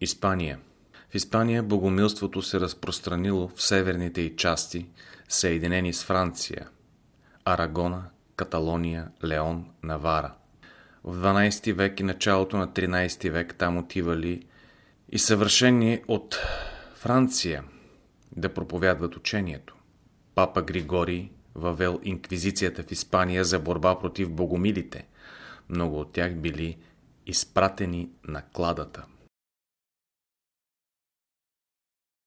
Испания В Испания богомилството се разпространило в северните й части, съединени с Франция, Арагона, Каталония, Леон, Навара. В 12 век и началото на 13 век там отивали и съвършени от Франция да проповядват учението. Папа Григорий въвел инквизицията в Испания за борба против богомилите. Много от тях били изпратени на кладата.